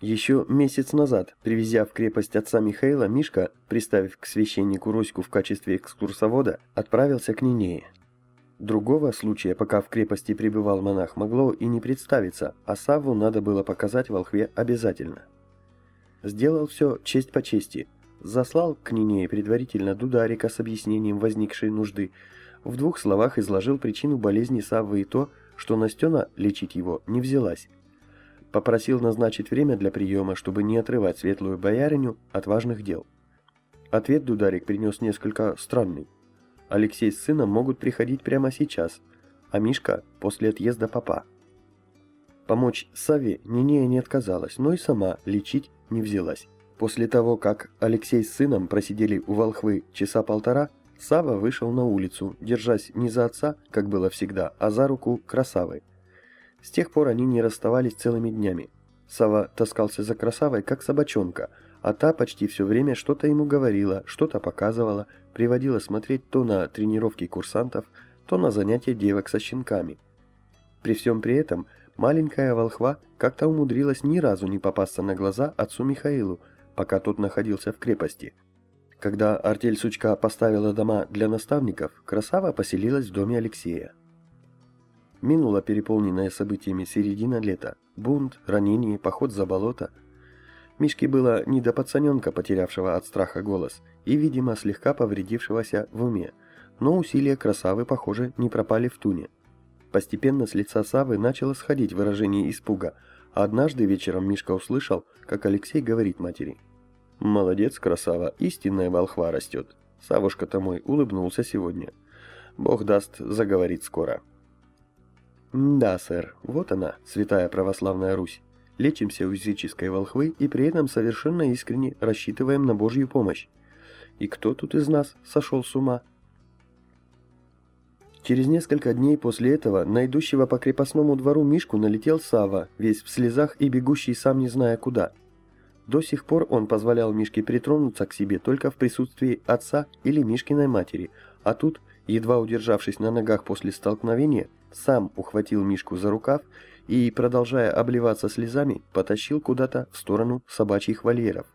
Еще месяц назад, привезя в крепость отца Михаила, Мишка, приставив к священнику Роську в качестве экскурсовода, отправился к Нинее. Другого случая, пока в крепости пребывал монах, могло и не представиться, а Савву надо было показать волхве обязательно. Сделал все честь по чести. Заслал к Нинее предварительно Дударика с объяснением возникшей нужды. В двух словах изложил причину болезни Саввы и то, что Настена лечить его не взялась. Попросил назначить время для приема, чтобы не отрывать светлую бояриню от важных дел. Ответ Дударик принес несколько странный. Алексей с сыном могут приходить прямо сейчас, а Мишка после отъезда папа. Помочь Саве Нинея не отказалась, но и сама лечить не взялась. После того, как Алексей с сыном просидели у волхвы часа полтора, Сава вышел на улицу, держась не за отца, как было всегда, а за руку красавы. С тех пор они не расставались целыми днями. Сава таскался за красавой, как собачонка – а та почти все время что-то ему говорила, что-то показывала, приводила смотреть то на тренировки курсантов, то на занятия девок со щенками. При всем при этом маленькая волхва как-то умудрилась ни разу не попасться на глаза отцу Михаилу, пока тот находился в крепости. Когда артель Сучка поставила дома для наставников, красава поселилась в доме Алексея. Минула переполненная событиями середина лета. Бунт, ранение, поход за болото – Мишке было не до пацаненка, потерявшего от страха голос, и, видимо, слегка повредившегося в уме, но усилия красавы, похоже, не пропали в туне. Постепенно с лица Савы начало сходить выражение испуга, а однажды вечером Мишка услышал, как Алексей говорит матери. «Молодец, красава, истинная волхва растет. Савушка-то мой улыбнулся сегодня. Бог даст, заговорит скоро». «Да, сэр, вот она, святая православная Русь лечимся у языческой волхвы и при этом совершенно искренне рассчитываем на Божью помощь. И кто тут из нас сошел с ума? Через несколько дней после этого на идущего по крепостному двору Мишку налетел Сава, весь в слезах и бегущий сам не зная куда. До сих пор он позволял Мишке притронуться к себе только в присутствии отца или Мишкиной матери, а тут, едва удержавшись на ногах после столкновения, сам ухватил Мишку за рукав и, продолжая обливаться слезами, потащил куда-то в сторону собачьих вольеров.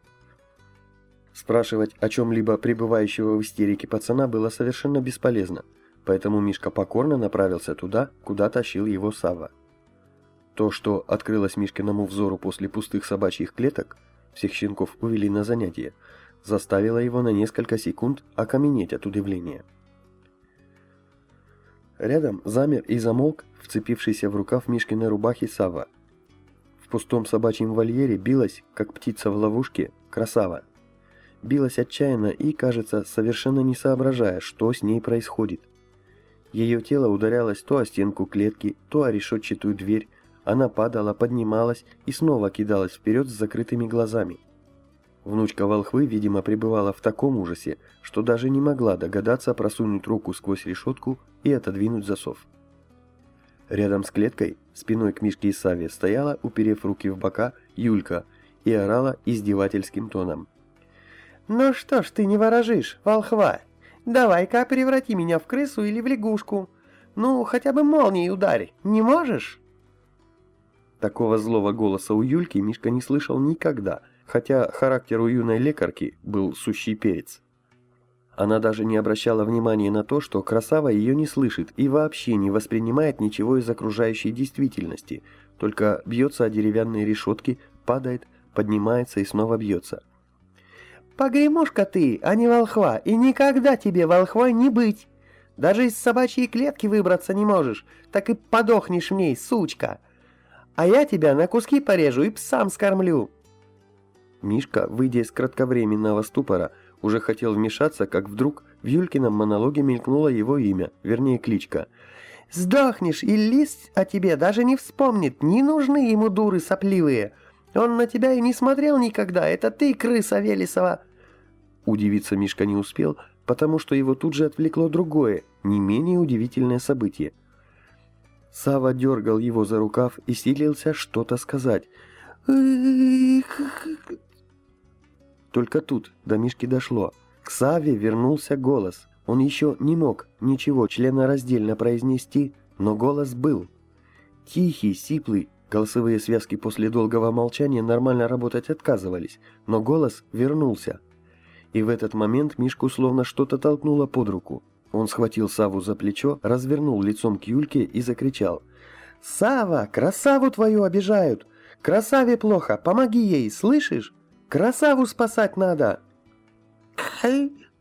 Спрашивать о чем-либо пребывающего в истерике пацана было совершенно бесполезно, поэтому Мишка покорно направился туда, куда тащил его Сава. То, что открылось Мишкиному взору после пустых собачьих клеток, всех щенков увели на занятия, заставило его на несколько секунд окаменеть от удивления. Рядом замер и замолк вцепившийся в рукав Мишкиной рубахи Сава. В пустом собачьем вольере билась, как птица в ловушке, красава. Билась отчаянно и, кажется, совершенно не соображая, что с ней происходит. Ее тело ударялось то о стенку клетки, то о решетчатую дверь, она падала, поднималась и снова кидалась вперед с закрытыми глазами. Внучка волхвы, видимо, пребывала в таком ужасе, что даже не могла догадаться просунуть руку сквозь решетку и отодвинуть засов. Рядом с клеткой, спиной к Мишке и Саве, стояла, уперев руки в бока, Юлька и орала издевательским тоном. «Ну что ж ты не ворожишь, волхва? Давай-ка преврати меня в крысу или в лягушку. Ну, хотя бы молнией ударь, не можешь?» Такого злого голоса у Юльки Мишка не слышал никогда – хотя характер у юной лекарки был сущий перец. Она даже не обращала внимания на то, что красава ее не слышит и вообще не воспринимает ничего из окружающей действительности, только бьется о деревянные решетки, падает, поднимается и снова бьется. «Погремушка ты, а не волхва, и никогда тебе волхвой не быть! Даже из собачьей клетки выбраться не можешь, так и подохнешь в ней, сучка! А я тебя на куски порежу и псам скормлю!» Мишка, выйдя из кратковременного ступора, уже хотел вмешаться, как вдруг в Юлькином монологе мелькнуло его имя, вернее кличка. «Сдохнешь, и лист о тебе даже не вспомнит, не нужны ему дуры сопливые. Он на тебя и не смотрел никогда, это ты, крыса Велесова!» Удивиться Мишка не успел, потому что его тут же отвлекло другое, не менее удивительное событие. Сава дергал его за рукав и силился что-то сказать. Только тут до Мишки дошло. К Саве вернулся голос. Он еще не мог ничего членораздельно произнести, но голос был. Тихий, сиплый, Голосовые связки после долгого молчания нормально работать отказывались, но голос вернулся. И в этот момент Мишку словно что-то толкнуло под руку. Он схватил Саву за плечо, развернул лицом к Юльке и закричал. «Сава, красаву твою обижают! Красаве плохо, помоги ей, слышишь? Красаву спасать надо!»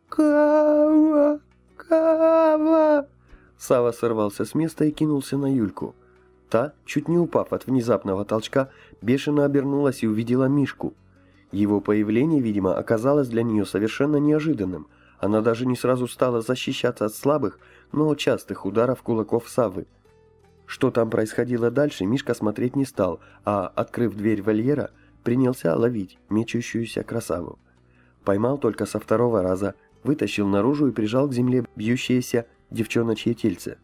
«Кава! Кава!» Сава сорвался с места и кинулся на Юльку. Та, чуть не упав от внезапного толчка, бешено обернулась и увидела Мишку. Его появление, видимо, оказалось для нее совершенно неожиданным. Она даже не сразу стала защищаться от слабых, но частых ударов кулаков Савы. Что там происходило дальше, Мишка смотреть не стал, а, открыв дверь вольера, принялся ловить мечущуюся красаву. Поймал только со второго раза, вытащил наружу и прижал к земле бьющееся девчоночье тельце.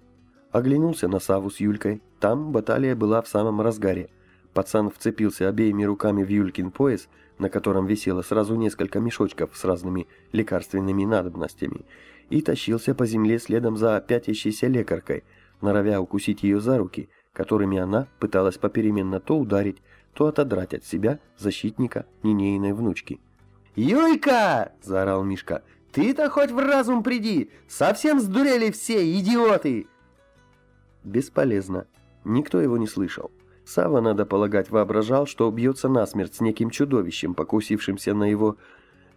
Оглянулся на Саву с Юлькой. Там баталия была в самом разгаре. Пацан вцепился обеими руками в Юлькин пояс, на котором висело сразу несколько мешочков с разными лекарственными надобностями, и тащился по земле следом за пятящейся лекаркой, норовя укусить ее за руки, которыми она пыталась попеременно то ударить, то отодрать от себя защитника Нинейной внучки. «Юлька!» – заорал Мишка. «Ты-то хоть в разум приди! Совсем сдурели все, идиоты!» Бесполезно. Никто его не слышал. Сава, надо полагать, воображал, что бьется насмерть с неким чудовищем, покусившимся на его...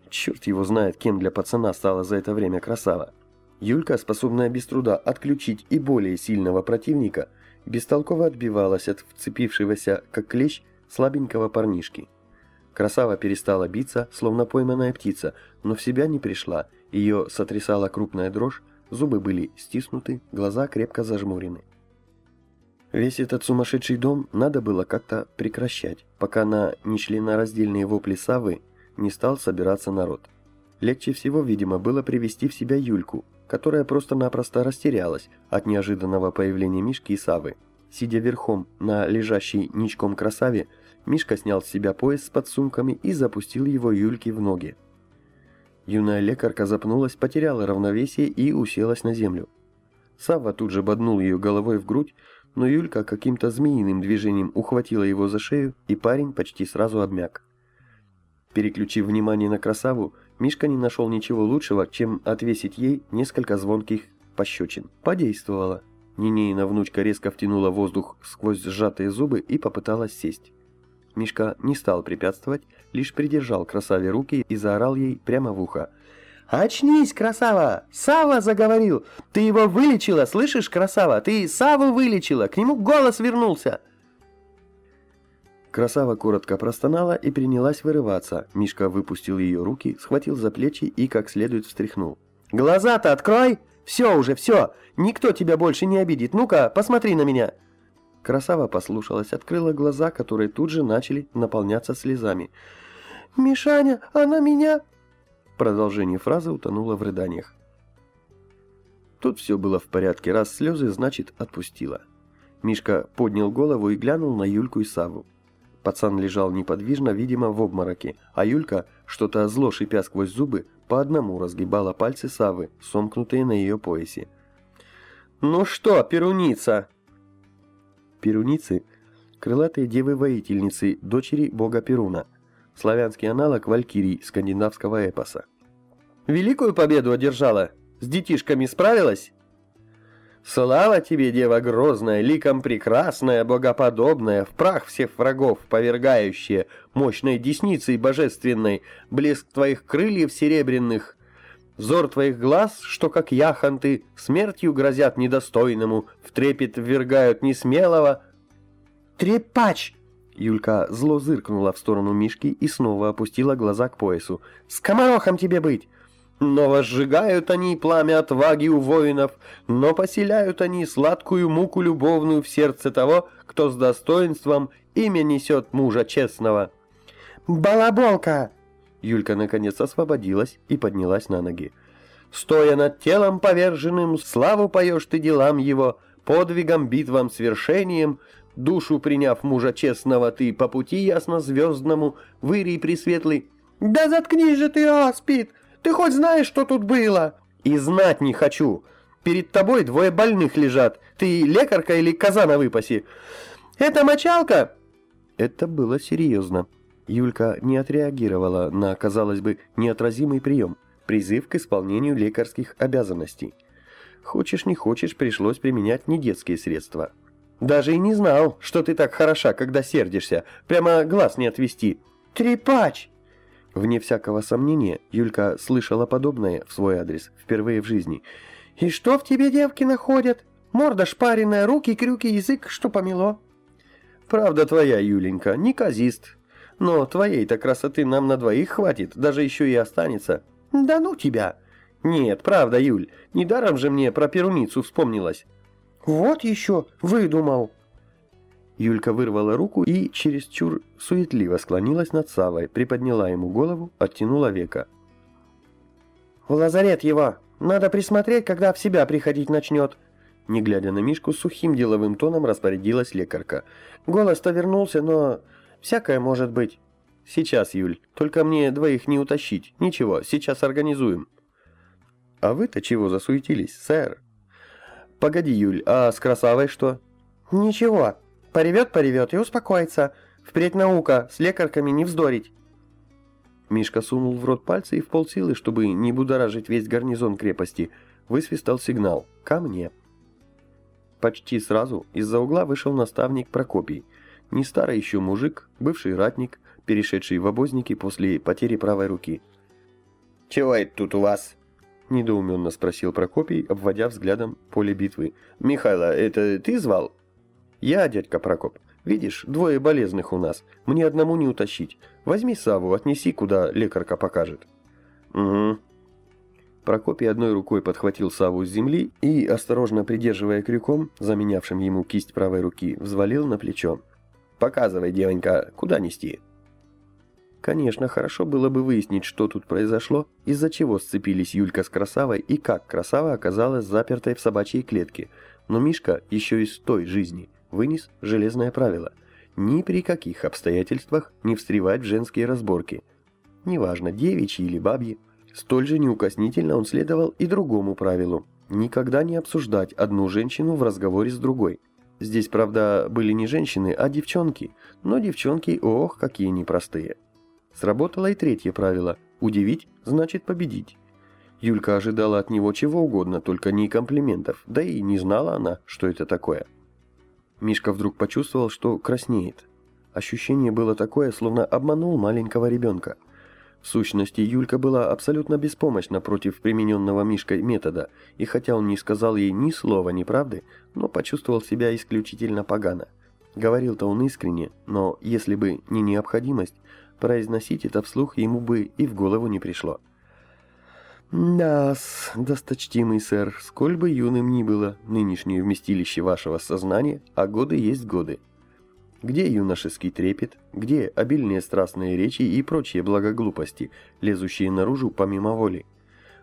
Черт его знает, кем для пацана стала за это время красава. Юлька, способная без труда отключить и более сильного противника, бестолково отбивалась от вцепившегося, как клещ, слабенького парнишки. Красава перестала биться, словно пойманная птица, но в себя не пришла, ее сотрясала крупная дрожь, зубы были стиснуты, глаза крепко зажмурены. Весь этот сумасшедший дом надо было как-то прекращать, пока на нечленораздельные вопли Савы не стал собираться народ. Легче всего, видимо, было привести в себя Юльку, которая просто-напросто растерялась от неожиданного появления Мишки и Савы. Сидя верхом на лежащей ничком красаве, Мишка снял с себя пояс с подсумками и запустил его Юльке в ноги. Юная лекарка запнулась, потеряла равновесие и уселась на землю. Савва тут же боднул ее головой в грудь, но Юлька каким-то змеиным движением ухватила его за шею, и парень почти сразу обмяк. Переключив внимание на красаву, Мишка не нашел ничего лучшего, чем отвесить ей несколько звонких пощечин. Подействовало. Нинеина внучка резко втянула воздух сквозь сжатые зубы и попыталась сесть. Мишка не стал препятствовать, лишь придержал красаве руки и заорал ей прямо в ухо – «Очнись, красава! Сава заговорил! Ты его вылечила, слышишь, красава? Ты Саву вылечила! К нему голос вернулся!» Красава коротко простонала и принялась вырываться. Мишка выпустил ее руки, схватил за плечи и как следует встряхнул. «Глаза-то открой! Все уже, все! Никто тебя больше не обидит! Ну-ка, посмотри на меня!» Красава послушалась, открыла глаза, которые тут же начали наполняться слезами. «Мишаня, она меня...» Продолжение фразы утонуло в рыданиях. Тут все было в порядке, раз слезы, значит, отпустила. Мишка поднял голову и глянул на Юльку и Саву. Пацан лежал неподвижно, видимо, в обмороке, а Юлька, что-то зло шипя сквозь зубы, по одному разгибала пальцы Савы, сомкнутые на ее поясе. «Ну что, перуница?» Перуницы – крылатые девы-воительницы, дочери бога Перуна, славянский аналог валькирий скандинавского эпоса. «Великую победу одержала? С детишками справилась?» «Слава тебе, дева грозная, ликом прекрасная, богоподобная, в прах всех врагов повергающая, мощной десницей божественной, блеск твоих крыльев серебряных, взор твоих глаз, что как яхонты, смертью грозят недостойному, в трепет ввергают несмелого». «Трепач!» Юлька зло зыркнула в сторону Мишки и снова опустила глаза к поясу. «Скоморохом тебе быть!» Но возжигают они пламя отваги у воинов, но поселяют они сладкую муку любовную в сердце того, кто с достоинством имя несет мужа честного. «Балаболка!» Юлька наконец освободилась и поднялась на ноги. «Стоя над телом поверженным, славу поешь ты делам его, подвигом, битвам, свершением, Душу приняв мужа честного ты по пути ясно звездному, вырий пресветлый. Да заткнись же ты, Аспид! Ты хоть знаешь, что тут было? И знать не хочу. Перед тобой двое больных лежат. Ты лекарка или коза на выпасе? Это мочалка? Это было серьезно. Юлька не отреагировала на, казалось бы, неотразимый прием – призыв к исполнению лекарских обязанностей. Хочешь не хочешь, пришлось применять не детские средства. «Даже и не знал, что ты так хороша, когда сердишься. Прямо глаз не отвести». «Трепач!» Вне всякого сомнения, Юлька слышала подобное в свой адрес впервые в жизни. «И что в тебе девки находят? Морда шпаренная, руки, крюки, язык, что помело?» «Правда твоя, Юленька, не казист. Но твоей-то красоты нам на двоих хватит, даже еще и останется». «Да ну тебя!» «Нет, правда, Юль, недаром же мне про перуницу вспомнилось». «Вот еще, выдумал!» Юлька вырвала руку и чересчур суетливо склонилась над Савой, приподняла ему голову, оттянула века. «В лазарет его! Надо присмотреть, когда в себя приходить начнет!» Не глядя на Мишку, сухим деловым тоном распорядилась лекарка. «Голос-то вернулся, но всякое может быть». «Сейчас, Юль, только мне двоих не утащить. Ничего, сейчас организуем». «А вы-то чего засуетились, сэр?» «Погоди, Юль, а с красавой что?» «Ничего, Поревет-поревет и успокоится. Впредь наука, с лекарками не вздорить. Мишка сунул в рот пальцы и в полсилы, чтобы не будоражить весь гарнизон крепости, высвистал сигнал «Ко мне». Почти сразу из-за угла вышел наставник Прокопий. Не старый еще мужик, бывший ратник, перешедший в обозники после потери правой руки. «Чего это тут у вас?» – недоуменно спросил Прокопий, обводя взглядом поле битвы. «Михайло, это ты звал?» «Я, дядька Прокоп. Видишь, двое болезных у нас. Мне одному не утащить. Возьми Саву, отнеси, куда лекарка покажет». «Угу». Прокопий одной рукой подхватил Саву с земли и, осторожно придерживая крюком, заменявшим ему кисть правой руки, взвалил на плечо. «Показывай, девонька, куда нести?» Конечно, хорошо было бы выяснить, что тут произошло, из-за чего сцепились Юлька с Красавой и как Красава оказалась запертой в собачьей клетке, но Мишка еще из той жизни – вынес железное правило – ни при каких обстоятельствах не встревать в женские разборки. Неважно, девичьи или бабьи. Столь же неукоснительно он следовал и другому правилу – никогда не обсуждать одну женщину в разговоре с другой. Здесь, правда, были не женщины, а девчонки, но девчонки, ох, какие непростые. Сработало и третье правило – удивить значит победить. Юлька ожидала от него чего угодно, только не комплиментов, да и не знала она, что это такое. Мишка вдруг почувствовал, что краснеет. Ощущение было такое, словно обманул маленького ребенка. В сущности, Юлька была абсолютно беспомощна против примененного Мишкой метода, и хотя он не сказал ей ни слова неправды, но почувствовал себя исключительно погано. Говорил-то он искренне, но если бы не необходимость, произносить это вслух ему бы и в голову не пришло да досточтимый сэр, сколь бы юным ни было нынешнее вместилище вашего сознания, а годы есть годы. Где юношеский трепет, где обильные страстные речи и прочие благоглупости, лезущие наружу помимо воли?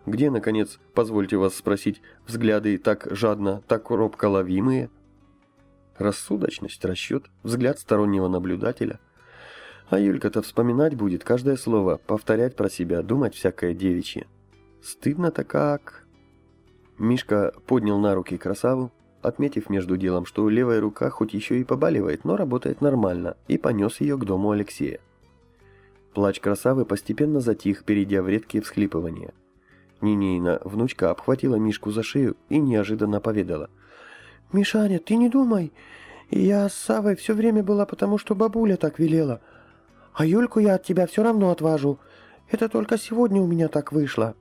Где, наконец, позвольте вас спросить, взгляды так жадно, так робко ловимые? Рассудочность, расчет, взгляд стороннего наблюдателя. А Юлька-то вспоминать будет каждое слово, повторять про себя, думать всякое девичье. Стыдно-то как. Мишка поднял на руки красаву, отметив между делом, что левая рука хоть еще и побаливает, но работает нормально, и понес ее к дому Алексея. Плач красавы постепенно затих, перейдя в редкие всхлипывания. Нинейна, внучка, обхватила Мишку за шею и неожиданно поведала. «Мишаня, ты не думай. Я с Савой все время была, потому что бабуля так велела. А Юльку я от тебя все равно отважу. Это только сегодня у меня так вышло».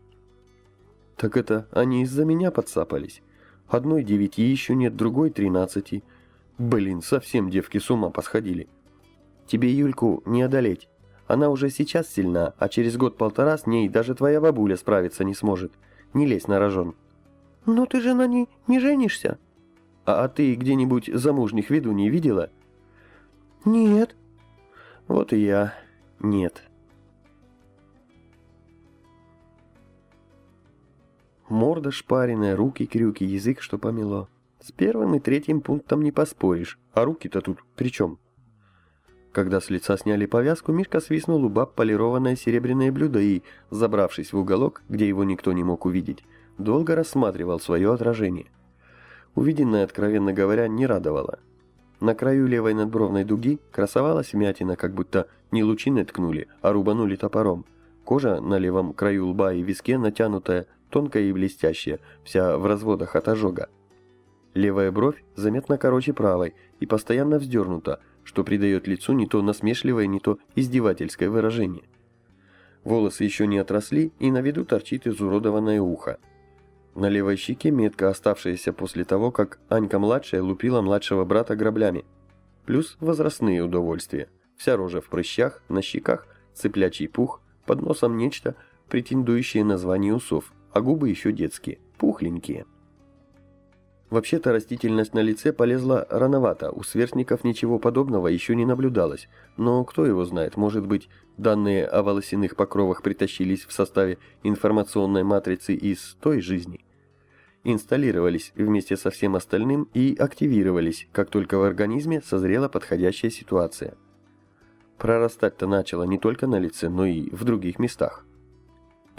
Так это они из-за меня подцапались. Одной девяти еще нет, другой тринадцати. Блин, совсем девки с ума посходили. Тебе Юльку не одолеть. Она уже сейчас сильна, а через год-полтора с ней даже твоя бабуля справиться не сможет. Не лезь на рожон. Но ты же на ней не женишься. А, а ты где-нибудь замужних виду не видела? Нет. Вот и я. Нет. Морда шпаренная, руки крюки, язык что помело. С первым и третьим пунктом не поспоришь, а руки-то тут при чем? Когда с лица сняли повязку, Мишка свистнул у баб полированное серебряное блюдо и, забравшись в уголок, где его никто не мог увидеть, долго рассматривал свое отражение. Увиденное, откровенно говоря, не радовало. На краю левой надбровной дуги красовалась вмятина, как будто не лучины ткнули, а рубанули топором. Кожа на левом краю лба и виске натянутая, тонкая и блестящая, вся в разводах от ожога. Левая бровь заметно короче правой и постоянно вздернута, что придает лицу не то насмешливое, не то издевательское выражение. Волосы еще не отросли, и на виду торчит изуродованное ухо. На левой щеке метка, оставшаяся после того, как Анька-младшая лупила младшего брата граблями. Плюс возрастные удовольствия. Вся рожа в прыщах, на щеках цыплячий пух, под носом нечто, претендующее на звание усов, а губы еще детские, пухленькие. Вообще-то растительность на лице полезла рановато, у сверстников ничего подобного еще не наблюдалось, но кто его знает, может быть, данные о волосяных покровах притащились в составе информационной матрицы из той жизни. Инсталлировались вместе со всем остальным и активировались, как только в организме созрела подходящая ситуация. Прорастать-то начало не только на лице, но и в других местах.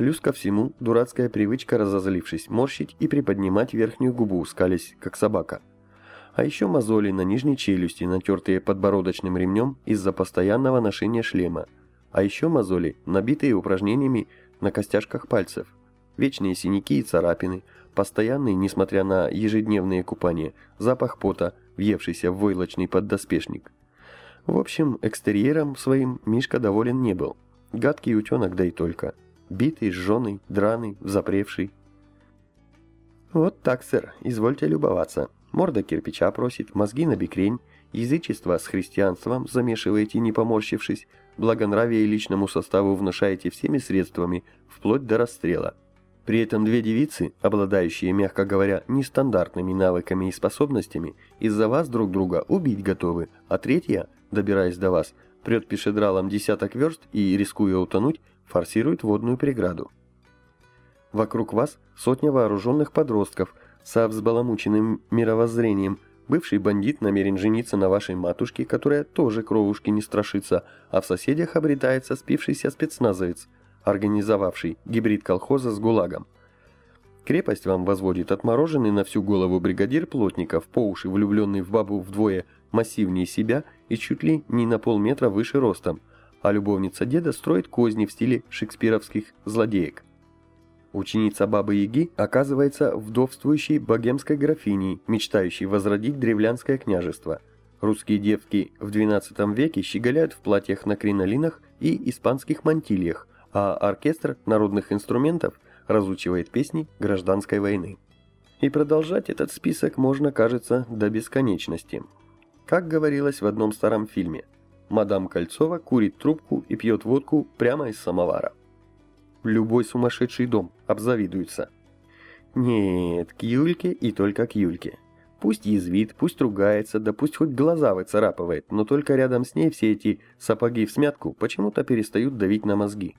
Плюс ко всему, дурацкая привычка, разозлившись, морщить и приподнимать верхнюю губу, скались, как собака. А еще мозоли на нижней челюсти, натертые подбородочным ремнем из-за постоянного ношения шлема. А еще мозоли, набитые упражнениями на костяшках пальцев. Вечные синяки и царапины, постоянный, несмотря на ежедневные купания, запах пота, въевшийся в войлочный поддоспешник. В общем, экстерьером своим Мишка доволен не был. Гадкий утенок, да и только. Битый, сжженный, драный, запревший. Вот так, сэр, извольте любоваться. Морда кирпича просит, мозги на бекрень, язычество с христианством замешиваете, не поморщившись, благонравие личному составу внушаете всеми средствами, вплоть до расстрела. При этом две девицы, обладающие, мягко говоря, нестандартными навыками и способностями, из-за вас друг друга убить готовы, а третья, добираясь до вас, прет пешедралом десяток верст и, рискуя утонуть, форсирует водную преграду. Вокруг вас сотня вооруженных подростков со взбаламученным мировоззрением. Бывший бандит намерен жениться на вашей матушке, которая тоже кровушки не страшится, а в соседях обретается спившийся спецназовец, организовавший гибрид колхоза с ГУЛАГом. Крепость вам возводит отмороженный на всю голову бригадир плотников, по уши влюбленный в бабу вдвое массивнее себя и чуть ли не на полметра выше ростом – а любовница деда строит козни в стиле шекспировских злодеек. Ученица Бабы-Яги оказывается вдовствующей богемской графиней, мечтающей возродить древлянское княжество. Русские девки в XII веке щеголяют в платьях на кринолинах и испанских мантильях, а оркестр народных инструментов разучивает песни гражданской войны. И продолжать этот список можно, кажется, до бесконечности. Как говорилось в одном старом фильме – мадам Кольцова курит трубку и пьет водку прямо из самовара. Любой сумасшедший дом обзавидуется. Нет, к Юльке и только к Юльке. Пусть язвит, пусть ругается, да пусть хоть глаза выцарапывает, но только рядом с ней все эти сапоги в смятку почему-то перестают давить на мозги.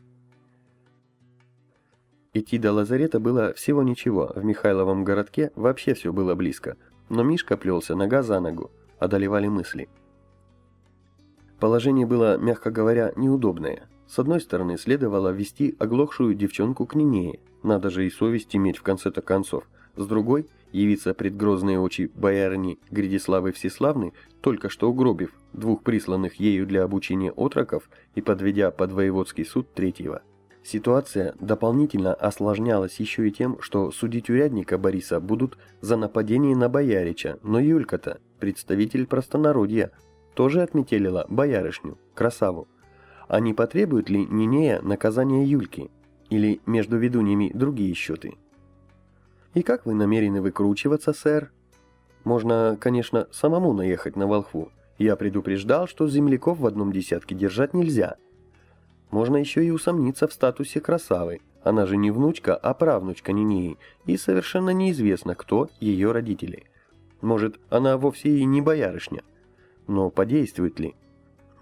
Идти до лазарета было всего ничего, в Михайловом городке вообще все было близко, но Мишка плелся нога за ногу, одолевали мысли – Положение было, мягко говоря, неудобное. С одной стороны, следовало вести оглохшую девчонку к Нинее, надо же и совесть иметь в конце-то концов. С другой, явиться пред грозные очи боярыни Гридиславы Всеславны, только что угробив двух присланных ею для обучения отроков и подведя под воеводский суд третьего. Ситуация дополнительно осложнялась еще и тем, что судить урядника Бориса будут за нападение на боярича, но Юлька-то представитель простонародья, тоже отметелила боярышню, красаву. А не потребует ли Нинея наказания Юльки? Или между ведуньями другие счеты? И как вы намерены выкручиваться, сэр? Можно, конечно, самому наехать на волхву. Я предупреждал, что земляков в одном десятке держать нельзя. Можно еще и усомниться в статусе красавы. Она же не внучка, а правнучка Нинеи, и совершенно неизвестно, кто ее родители. Может, она вовсе и не боярышня. Но подействует ли?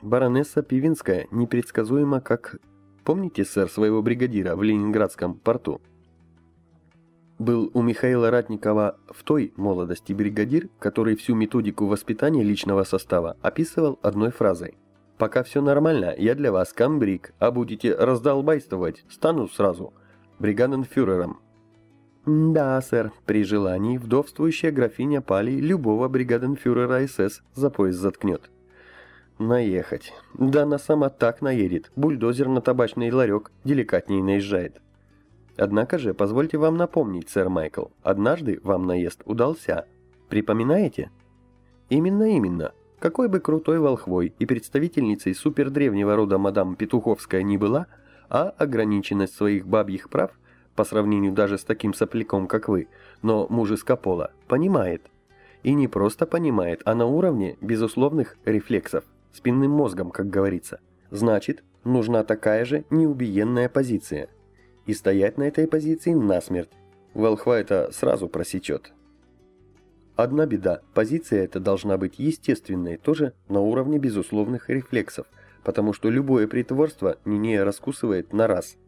Баронесса Пивинская непредсказуема, как... Помните, сэр, своего бригадира в Ленинградском порту? Был у Михаила Ратникова в той молодости бригадир, который всю методику воспитания личного состава описывал одной фразой. «Пока все нормально, я для вас камбрик, а будете раздолбайствовать, стану сразу бригаденфюрером». Да, сэр, при желании вдовствующая графиня Пали любого бригаденфюрера СС за пояс заткнет. Наехать. Да она сама так наедет. Бульдозер на табачный ларек деликатнее наезжает. Однако же, позвольте вам напомнить, сэр Майкл, однажды вам наезд удался. Припоминаете? Именно, именно. Какой бы крутой волхвой и представительницей супердревнего рода мадам Петуховская ни была, а ограниченность своих бабьих прав, по сравнению даже с таким сопляком, как вы, но мужеского пола, понимает. И не просто понимает, а на уровне безусловных рефлексов спинным мозгом, как говорится. Значит, нужна такая же неубиенная позиция. И стоять на этой позиции насмерть. Волхва это сразу просечет. Одна беда, позиция эта должна быть естественной, тоже на уровне безусловных рефлексов, потому что любое притворство Нинея раскусывает на раз.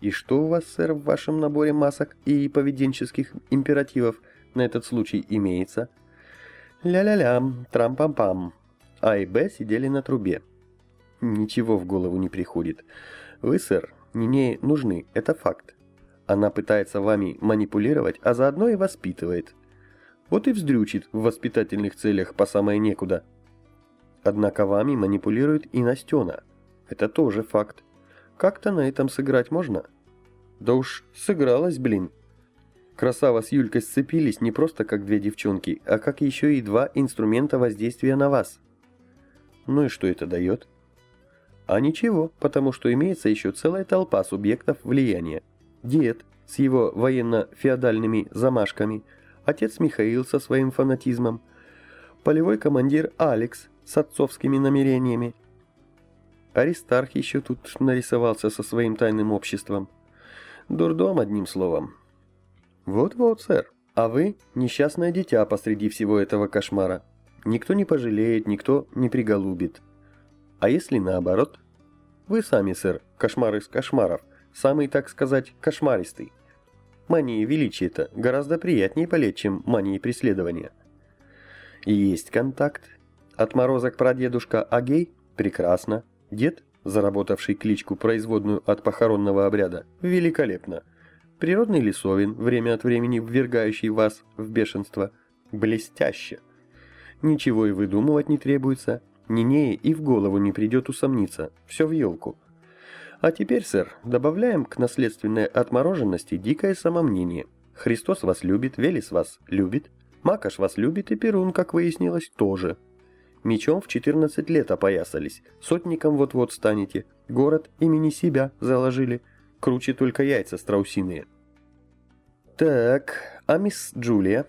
И что у вас, сэр, в вашем наборе масок и поведенческих императивов на этот случай имеется? Ля-ля-ля, трам-пам-пам. А и Б сидели на трубе. Ничего в голову не приходит. Вы, сэр, Нинее нужны, это факт. Она пытается вами манипулировать, а заодно и воспитывает. Вот и вздрючит в воспитательных целях по самое некуда. Однако вами манипулирует и Настена. Это тоже факт. Как-то на этом сыграть можно? Да уж, сыгралась, блин. Красава с Юлькой сцепились не просто как две девчонки, а как еще и два инструмента воздействия на вас. Ну и что это дает? А ничего, потому что имеется еще целая толпа субъектов влияния. Дед с его военно-феодальными замашками, отец Михаил со своим фанатизмом, полевой командир Алекс с отцовскими намерениями. Аристарх еще тут нарисовался со своим тайным обществом. Дурдом, одним словом. Вот-вот, сэр. А вы – несчастное дитя посреди всего этого кошмара. Никто не пожалеет, никто не приголубит. А если наоборот? Вы сами, сэр, кошмар из кошмаров, самый, так сказать, кошмаристый. Мания величия-то гораздо приятнее болеть, чем мания преследования. Есть контакт. Отморозок прадедушка Агей? Прекрасно. Дед, заработавший кличку производную от похоронного обряда? Великолепно. Природный лесовин, время от времени ввергающий вас в бешенство? Блестяще. Ничего и выдумывать не требуется. Нинее и в голову не придет усомниться. Все в елку. А теперь, сэр, добавляем к наследственной отмороженности дикое самомнение. Христос вас любит, Велес вас любит, Макаш вас любит и Перун, как выяснилось, тоже. Мечом в 14 лет опоясались, сотником вот-вот станете, город имени себя заложили, круче только яйца страусиные. Так, а мисс Джулия?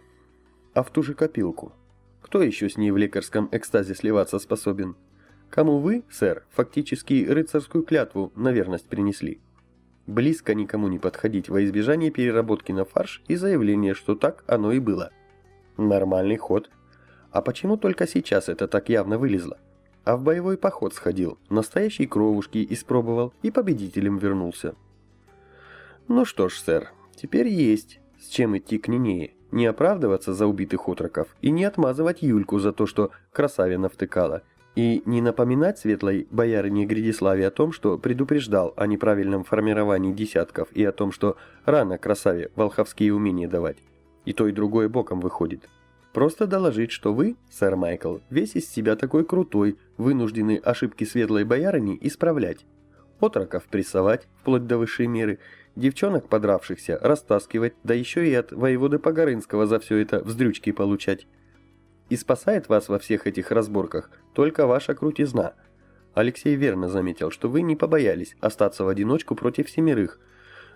А в ту же копилку. Кто еще с ней в лекарском экстазе сливаться способен? Кому вы, сэр, фактически рыцарскую клятву на верность принесли? Близко никому не подходить во избежание переработки на фарш и заявление, что так оно и было. Нормальный ход. А почему только сейчас это так явно вылезло? А в боевой поход сходил, настоящие кровушки испробовал и победителем вернулся. Ну что ж, сэр, теперь есть с чем идти к Нинее не оправдываться за убитых отроков и не отмазывать Юльку за то, что красавина втыкала, и не напоминать светлой боярине Гридиславе о том, что предупреждал о неправильном формировании десятков и о том, что рано красаве волховские умения давать. И то и другое боком выходит. Просто доложить, что вы, сэр Майкл, весь из себя такой крутой, вынуждены ошибки светлой боярыни исправлять. Отроков прессовать, вплоть до высшей меры, девчонок подравшихся растаскивать, да еще и от воеводы Погорынского за все это вздрючки получать. И спасает вас во всех этих разборках только ваша крутизна. Алексей верно заметил, что вы не побоялись остаться в одиночку против семерых.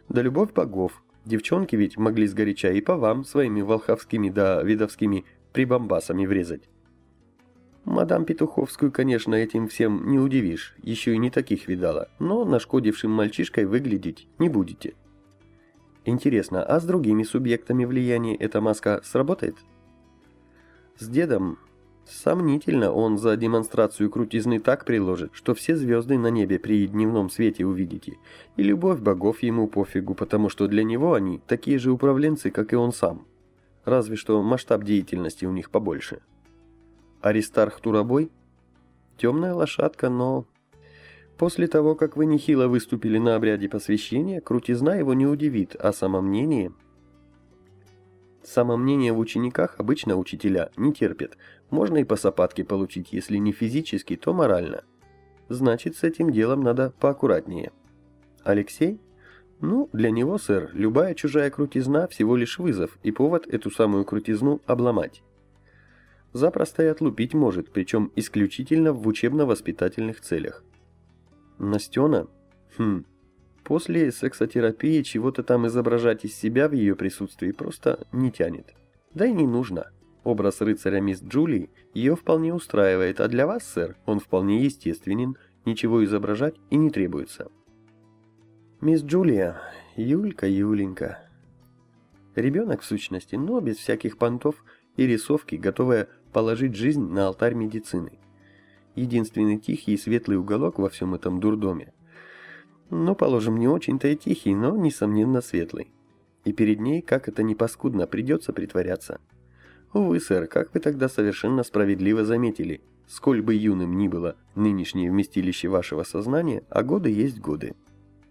Да любовь богов. Девчонки ведь могли сгоряча и по вам своими волховскими да видовскими прибамбасами врезать. Мадам Петуховскую, конечно, этим всем не удивишь, еще и не таких видала, но нашкодившим мальчишкой выглядеть не будете. Интересно, а с другими субъектами влияния эта маска сработает? С дедом сомнительно, он за демонстрацию крутизны так приложит, что все звезды на небе при дневном свете увидите, и любовь богов ему пофигу, потому что для него они такие же управленцы, как и он сам. Разве что масштаб деятельности у них побольше. Аристарх Турабой? Темная лошадка, но... После того, как вы нехило выступили на обряде посвящения, крутизна его не удивит, а самомнение... Самомнение в учениках обычно учителя не терпят. Можно и по сапатке получить, если не физически, то морально. Значит, с этим делом надо поаккуратнее. Алексей? Ну, для него, сэр, любая чужая крутизна всего лишь вызов и повод эту самую крутизну обломать. Запросто и отлупить может, причем исключительно в учебно-воспитательных целях. Настена? Хм, После сексотерапии чего-то там изображать из себя в ее присутствии просто не тянет. Да и не нужно. Образ рыцаря мисс Джулии ее вполне устраивает, а для вас, сэр, он вполне естественен, ничего изображать и не требуется. Мисс Джулия, Юлька, Юленька. Ребенок в сущности, но без всяких понтов и рисовки, готовая положить жизнь на алтарь медицины. Единственный тихий и светлый уголок во всем этом дурдоме – ну, положим, не очень-то и тихий, но, несомненно, светлый. И перед ней, как это ни паскудно, придется притворяться. Увы, сэр, как вы тогда совершенно справедливо заметили, сколь бы юным ни было нынешнее вместилище вашего сознания, а годы есть годы.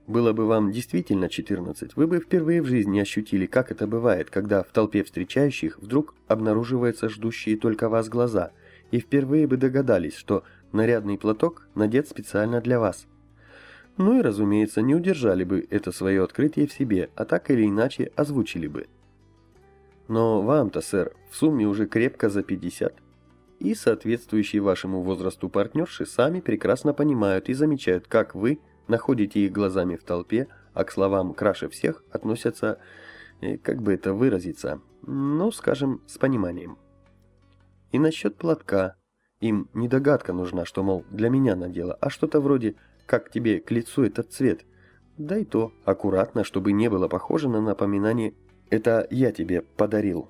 Было бы вам действительно 14, вы бы впервые в жизни ощутили, как это бывает, когда в толпе встречающих вдруг обнаруживаются ждущие только вас глаза, и впервые бы догадались, что нарядный платок надет специально для вас – ну и, разумеется, не удержали бы это свое открытие в себе, а так или иначе озвучили бы. Но вам-то, сэр, в сумме уже крепко за 50. И соответствующие вашему возрасту партнерши сами прекрасно понимают и замечают, как вы находите их глазами в толпе, а к словам «краше всех» относятся, э, как бы это выразиться, ну, скажем, с пониманием. И насчет платка. Им не догадка нужна, что, мол, для меня надела, а что-то вроде как тебе к лицу этот цвет. Да и то, аккуратно, чтобы не было похоже на напоминание «это я тебе подарил».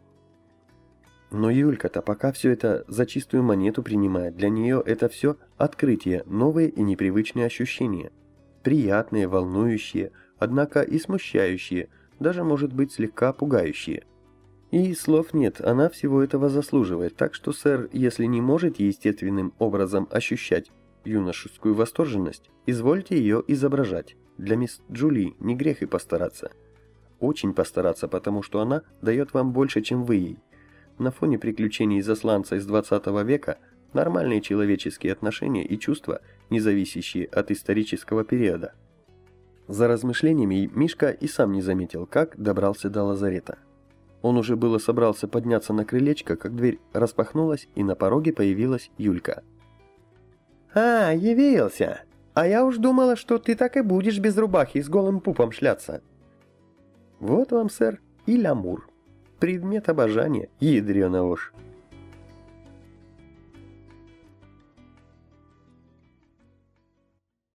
Но Юлька-то пока все это за чистую монету принимает, для нее это все открытие, новые и непривычные ощущения. Приятные, волнующие, однако и смущающие, даже может быть слегка пугающие. И слов нет, она всего этого заслуживает, так что, сэр, если не можете естественным образом ощущать юношескую восторженность, извольте ее изображать. Для мисс Джули не грех и постараться. Очень постараться, потому что она дает вам больше, чем вы ей. На фоне приключений засланца из 20 века нормальные человеческие отношения и чувства, не зависящие от исторического периода. За размышлениями Мишка и сам не заметил, как добрался до лазарета. Он уже было собрался подняться на крылечко, как дверь распахнулась, и на пороге появилась Юлька. «А, явился! А я уж думала, что ты так и будешь без рубахи с голым пупом шляться». «Вот вам, сэр, и лямур. Предмет обожания, ядрёна уж».